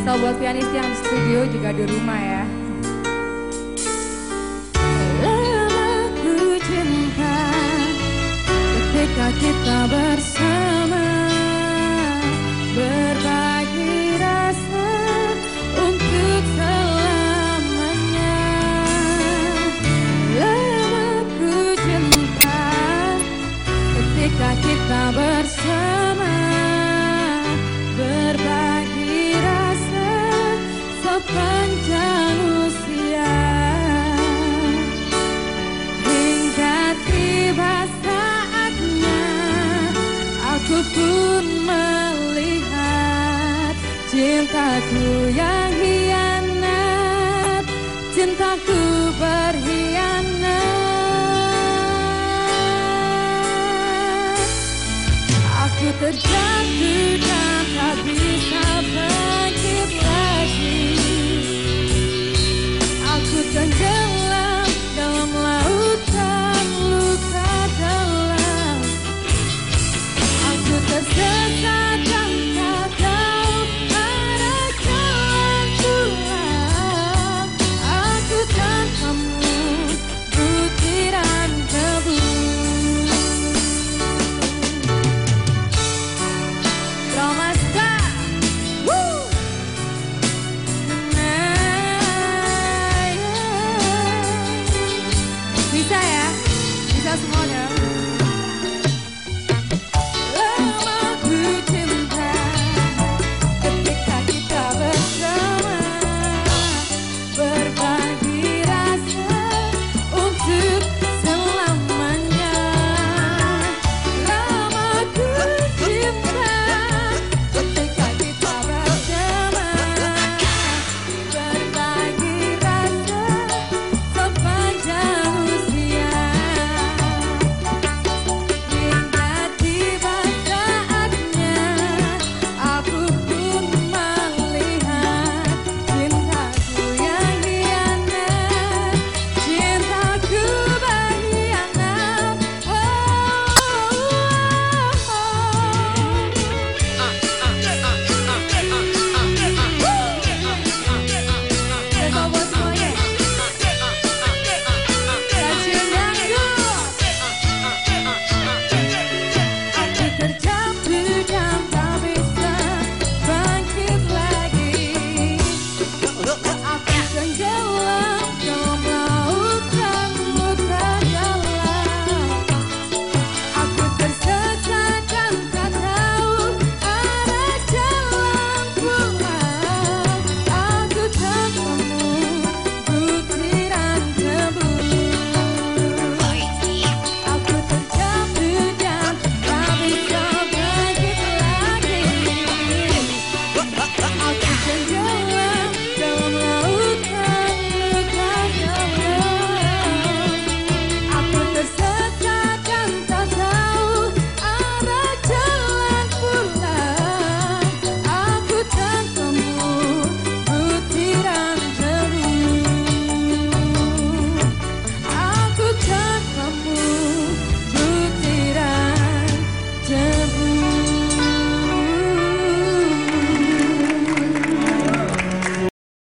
Spesial buat pianis yang di studio juga di rumah ya. Lama ku cinta ketika kita bersama cintaku yang hianat cintaku berkhianat. Aku terjatuh